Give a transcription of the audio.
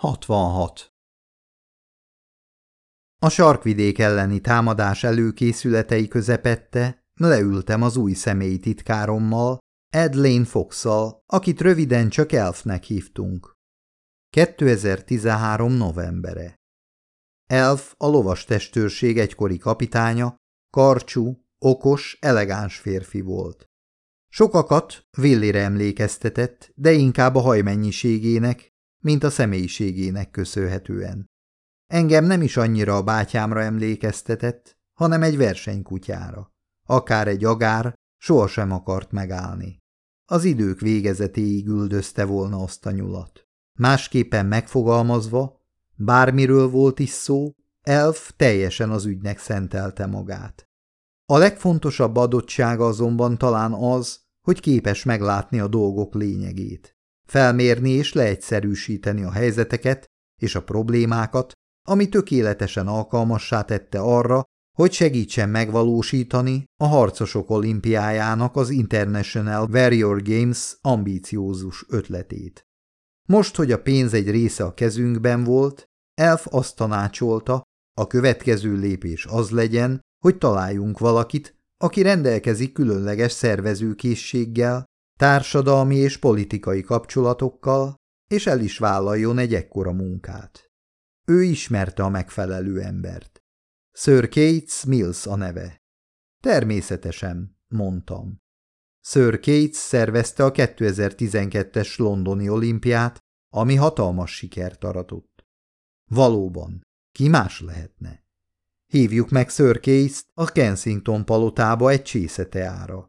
66. A sarkvidék elleni támadás előkészületei közepette leültem az új személyi titkárommal, Ed Lane fox akit röviden csak Elfnek hívtunk. 2013. novembere. Elf a lovas testőrség egykori kapitánya, karcsú, okos, elegáns férfi volt. Sokakat Villire emlékeztetett, de inkább a hajmennyiségének, mint a személyiségének köszönhetően. Engem nem is annyira a bátyámra emlékeztetett, hanem egy versenykutyára. Akár egy agár, sohasem akart megállni. Az idők végezetéig üldözte volna azt a nyulat. Másképpen megfogalmazva, bármiről volt is szó, Elf teljesen az ügynek szentelte magát. A legfontosabb adottsága azonban talán az, hogy képes meglátni a dolgok lényegét felmérni és leegyszerűsíteni a helyzeteket és a problémákat, ami tökéletesen alkalmassá tette arra, hogy segítsen megvalósítani a harcosok olimpiájának az International Warrior Games ambíciózus ötletét. Most, hogy a pénz egy része a kezünkben volt, Elf azt tanácsolta, a következő lépés az legyen, hogy találjunk valakit, aki rendelkezik különleges szervezőkészséggel, társadalmi és politikai kapcsolatokkal, és el is vállaljon egy ekkora munkát. Ő ismerte a megfelelő embert. Sir Cates Mills a neve. Természetesen, mondtam. Sir Cates szervezte a 2012-es londoni olimpiát, ami hatalmas sikert aratott. Valóban, ki más lehetne? Hívjuk meg Sir Cates a Kensington palotába egy csészeteára.